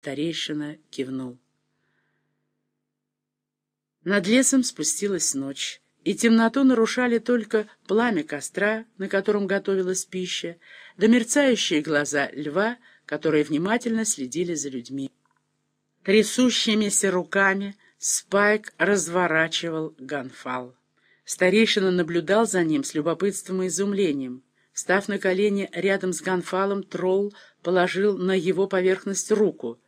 Старейшина кивнул. Над лесом спустилась ночь, и темноту нарушали только пламя костра, на котором готовилась пища, да мерцающие глаза льва, которые внимательно следили за людьми. Трясущимися руками Спайк разворачивал ганфал. Старейшина наблюдал за ним с любопытством и изумлением. Став на колени рядом с ганфалом, тролл положил на его поверхность руку.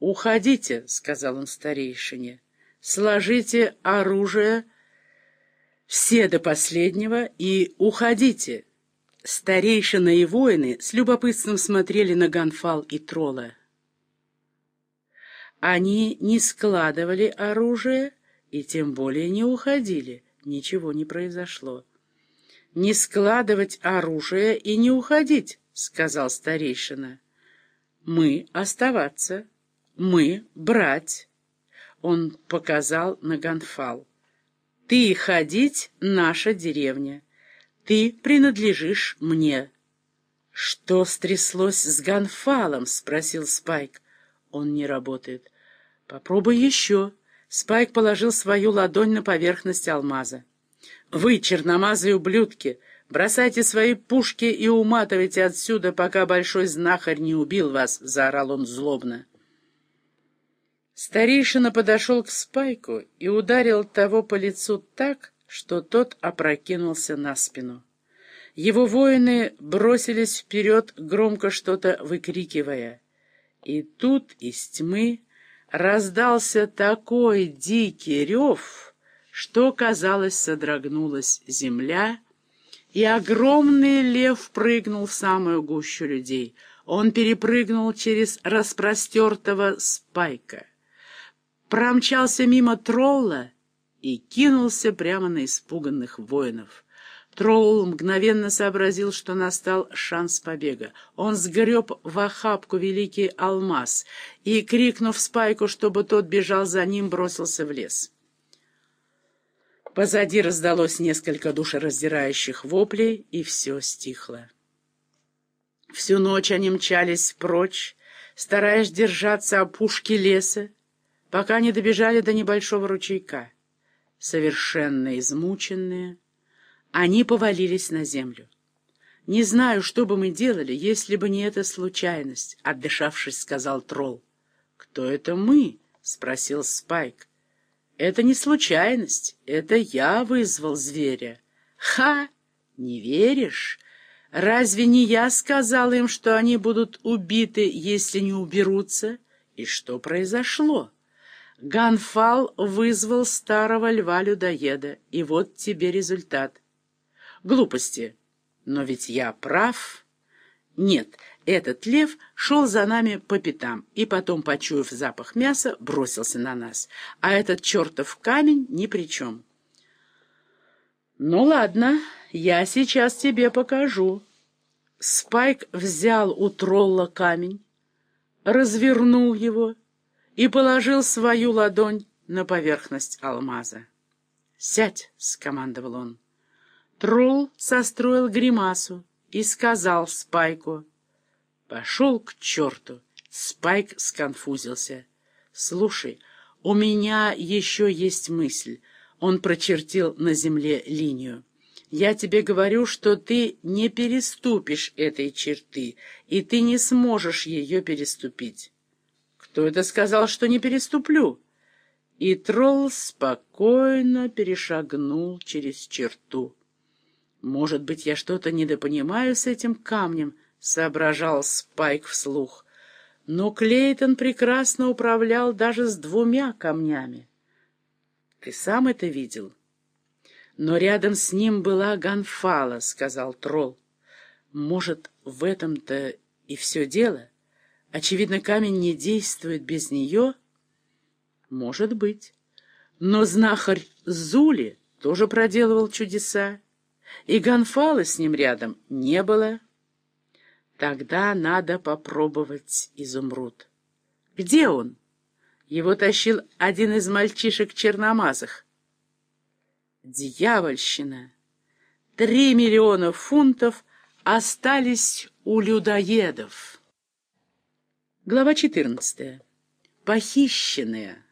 «Уходите», — сказал он старейшине, — «сложите оружие все до последнего и уходите». Старейшина и воины с любопытством смотрели на ганфал и тролла. Они не складывали оружие и тем более не уходили. Ничего не произошло. «Не складывать оружие и не уходить», — сказал старейшина. «Мы оставаться, мы брать». Он показал на Ганфал. «Ты ходить — наша деревня. Ты принадлежишь мне». «Что стряслось с Ганфалом?» — спросил Спайк. «Он не работает. Попробуй еще». Спайк положил свою ладонь на поверхность алмаза. «Вы, черномазые ублюдки, бросайте свои пушки и уматывайте отсюда, пока большой знахарь не убил вас!» — заорал он злобно. Старейшина подошел к Спайку и ударил того по лицу так, что тот опрокинулся на спину. Его воины бросились вперед, громко что-то выкрикивая. И тут из тьмы раздался такой дикий рев, что, казалось, содрогнулась земля, и огромный лев прыгнул в самую гущу людей. Он перепрыгнул через распростертого спайка, промчался мимо тролла и кинулся прямо на испуганных воинов. Тролл мгновенно сообразил, что настал шанс побега. Он сгреб в охапку великий алмаз и, крикнув Спайку, чтобы тот бежал за ним, бросился в лес. Позади раздалось несколько душераздирающих воплей, и все стихло. Всю ночь они мчались прочь, стараясь держаться опушки леса, пока не добежали до небольшого ручейка. Совершенно измученные, они повалились на землю. «Не знаю, что бы мы делали, если бы не эта случайность», — отдышавшись, сказал тролл. «Кто это мы?» — спросил Спайк. «Это не случайность, это я вызвал зверя». «Ха! Не веришь? Разве не я сказал им, что они будут убиты, если не уберутся? И что произошло?» Ганфал вызвал старого льва-людоеда, и вот тебе результат. Глупости. Но ведь я прав. Нет, этот лев шел за нами по пятам и потом, почуяв запах мяса, бросился на нас. А этот чертов камень ни при чем. Ну ладно, я сейчас тебе покажу. Спайк взял у тролла камень, развернул его и положил свою ладонь на поверхность алмаза. «Сядь!» — скомандовал он. Тролл состроил гримасу и сказал Спайку. «Пошел к черту!» Спайк сконфузился. «Слушай, у меня еще есть мысль». Он прочертил на земле линию. «Я тебе говорю, что ты не переступишь этой черты, и ты не сможешь ее переступить». «Кто это сказал, что не переступлю?» И тролл спокойно перешагнул через черту. «Может быть, я что-то недопонимаю с этим камнем», — соображал Спайк вслух. Но Клейтон прекрасно управлял даже с двумя камнями. «Ты сам это видел?» «Но рядом с ним была Ганфала», — сказал Тролл. «Может, в этом-то и все дело? Очевидно, камень не действует без нее?» «Может быть. Но знахарь Зули тоже проделывал чудеса и Гонфала с ним рядом не было. Тогда надо попробовать изумруд. Где он? Его тащил один из мальчишек черномазых. Дьявольщина! Три миллиона фунтов остались у людоедов. Глава 14. Похищенные.